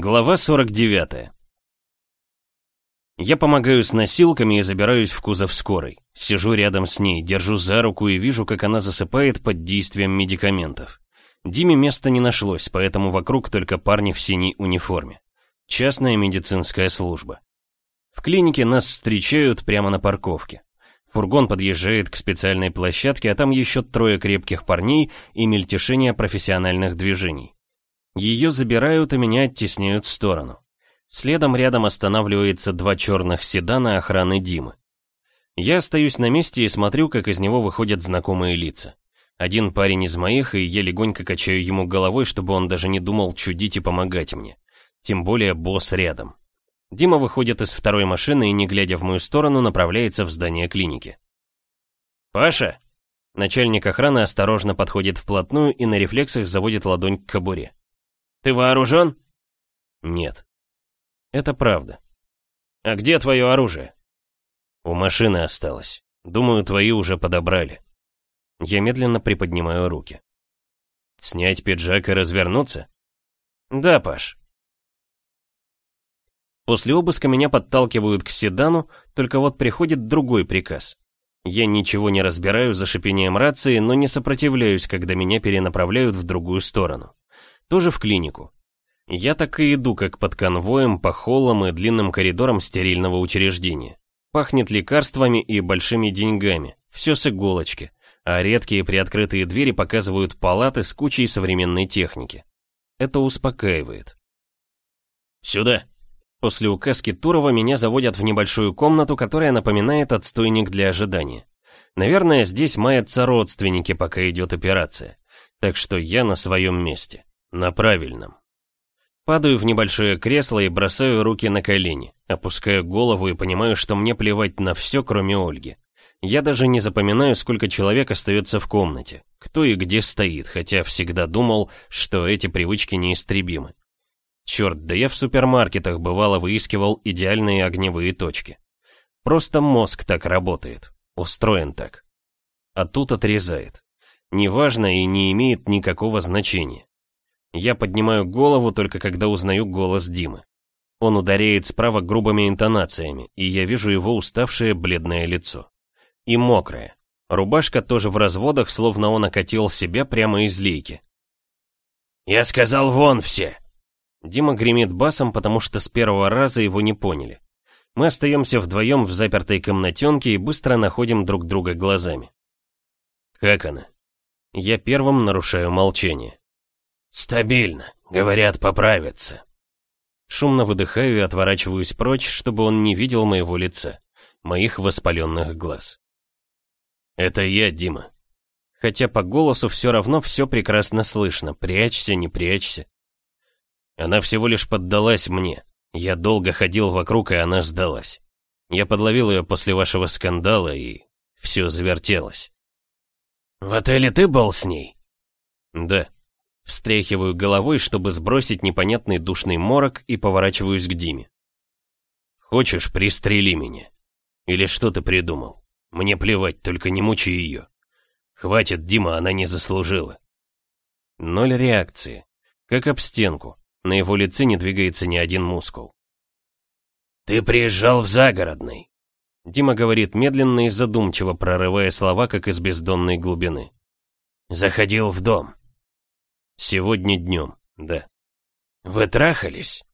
Глава 49. Я помогаю с носилками и забираюсь в кузов скорой. Сижу рядом с ней, держу за руку и вижу, как она засыпает под действием медикаментов. Диме места не нашлось, поэтому вокруг только парни в синей униформе. Частная медицинская служба. В клинике нас встречают прямо на парковке. Фургон подъезжает к специальной площадке, а там еще трое крепких парней и мельтешение профессиональных движений. Ее забирают, и меня оттесняют в сторону. Следом рядом останавливается два черных седана охраны Димы. Я остаюсь на месте и смотрю, как из него выходят знакомые лица. Один парень из моих, и я легонько качаю ему головой, чтобы он даже не думал чудить и помогать мне. Тем более босс рядом. Дима выходит из второй машины и, не глядя в мою сторону, направляется в здание клиники. «Паша!» Начальник охраны осторожно подходит вплотную и на рефлексах заводит ладонь к кобуре. «Ты вооружен?» «Нет». «Это правда». «А где твое оружие?» «У машины осталось. Думаю, твои уже подобрали». Я медленно приподнимаю руки. «Снять пиджак и развернуться?» «Да, Паш». После обыска меня подталкивают к седану, только вот приходит другой приказ. Я ничего не разбираю за шипением рации, но не сопротивляюсь, когда меня перенаправляют в другую сторону. Тоже в клинику. Я так и иду, как под конвоем, по холлам и длинным коридорам стерильного учреждения. Пахнет лекарствами и большими деньгами, все с иголочки, а редкие приоткрытые двери показывают палаты с кучей современной техники. Это успокаивает. «Сюда!» После указки Турова меня заводят в небольшую комнату, которая напоминает отстойник для ожидания. Наверное, здесь маятся родственники, пока идет операция. Так что я на своем месте. На правильном. Падаю в небольшое кресло и бросаю руки на колени, опускаю голову и понимаю, что мне плевать на все, кроме Ольги. Я даже не запоминаю, сколько человек остается в комнате, кто и где стоит, хотя всегда думал, что эти привычки неистребимы. Черт, да я в супермаркетах бывало выискивал идеальные огневые точки. Просто мозг так работает, устроен так. А тут отрезает. Неважно и не имеет никакого значения. Я поднимаю голову только когда узнаю голос Димы. Он ударяет справа грубыми интонациями, и я вижу его уставшее бледное лицо. И мокрое. Рубашка тоже в разводах, словно он окатил себя прямо из лейки. «Я сказал, вон все!» Дима гремит басом, потому что с первого раза его не поняли. Мы остаемся вдвоем в запертой комнатенке и быстро находим друг друга глазами. «Как она?» Я первым нарушаю молчание. «Стабильно. Говорят, поправится». Шумно выдыхаю и отворачиваюсь прочь, чтобы он не видел моего лица, моих воспаленных глаз. «Это я, Дима». Хотя по голосу все равно все прекрасно слышно, прячься, не прячься. Она всего лишь поддалась мне. Я долго ходил вокруг, и она сдалась. Я подловил ее после вашего скандала, и все завертелось. «В отеле ты был с ней?» «Да». Встряхиваю головой, чтобы сбросить непонятный душный морок, и поворачиваюсь к Диме. «Хочешь, пристрели меня? Или что ты придумал? Мне плевать, только не мучай ее. Хватит, Дима, она не заслужила». Ноль реакции. Как об стенку. На его лице не двигается ни один мускул. «Ты приезжал в загородный», — Дима говорит медленно и задумчиво, прорывая слова, как из бездонной глубины. «Заходил в дом». «Сегодня днем, да». «Вы трахались?»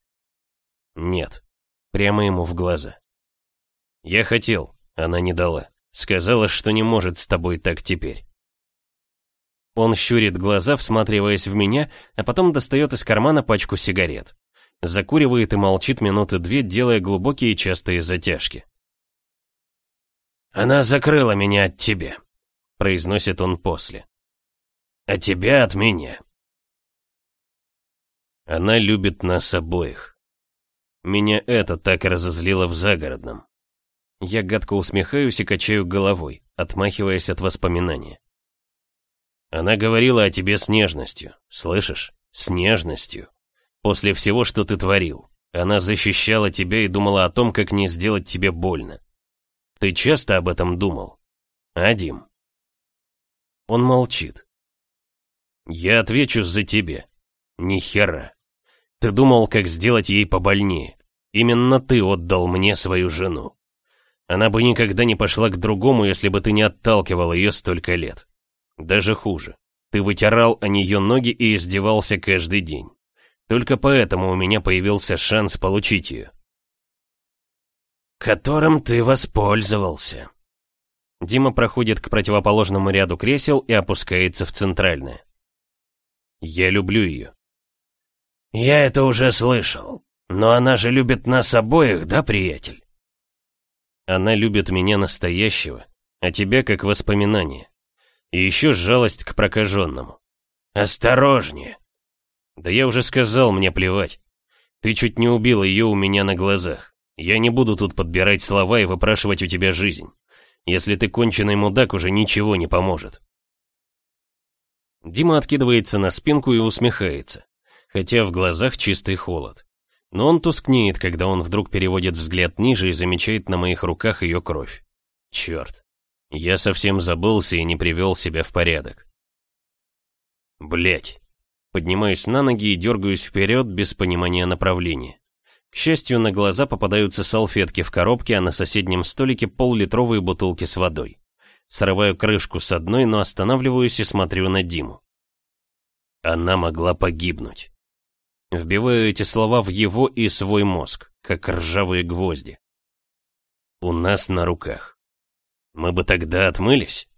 «Нет». Прямо ему в глаза. «Я хотел, она не дала. Сказала, что не может с тобой так теперь». Он щурит глаза, всматриваясь в меня, а потом достает из кармана пачку сигарет. Закуривает и молчит минуты две, делая глубокие частые затяжки. «Она закрыла меня от тебя», — произносит он после. «А тебя от меня». Она любит нас обоих. Меня это так разозлило в загородном. Я гадко усмехаюсь и качаю головой, отмахиваясь от воспоминания. Она говорила о тебе с нежностью, слышишь? С нежностью. После всего, что ты творил. Она защищала тебя и думала о том, как не сделать тебе больно. Ты часто об этом думал? А, Дим? Он молчит. Я отвечу за тебя. Ни хера. Ты думал, как сделать ей побольнее. Именно ты отдал мне свою жену. Она бы никогда не пошла к другому, если бы ты не отталкивал ее столько лет. Даже хуже. Ты вытирал о нее ноги и издевался каждый день. Только поэтому у меня появился шанс получить ее. Которым ты воспользовался. Дима проходит к противоположному ряду кресел и опускается в центральное. Я люблю ее. Я это уже слышал. Но она же любит нас обоих, да, приятель? Она любит меня настоящего, а тебя как воспоминание. И еще жалость к прокаженному. Осторожнее. Да я уже сказал, мне плевать. Ты чуть не убил ее у меня на глазах. Я не буду тут подбирать слова и выпрашивать у тебя жизнь. Если ты конченый мудак, уже ничего не поможет. Дима откидывается на спинку и усмехается, хотя в глазах чистый холод. Но он тускнеет, когда он вдруг переводит взгляд ниже и замечает на моих руках ее кровь. Черт. Я совсем забылся и не привел себя в порядок. Блять. Поднимаюсь на ноги и дергаюсь вперед без понимания направления. К счастью, на глаза попадаются салфетки в коробке, а на соседнем столике пол-литровые бутылки с водой. Срываю крышку с одной, но останавливаюсь и смотрю на Диму. Она могла погибнуть. Вбиваю эти слова в его и свой мозг, как ржавые гвозди. У нас на руках. Мы бы тогда отмылись?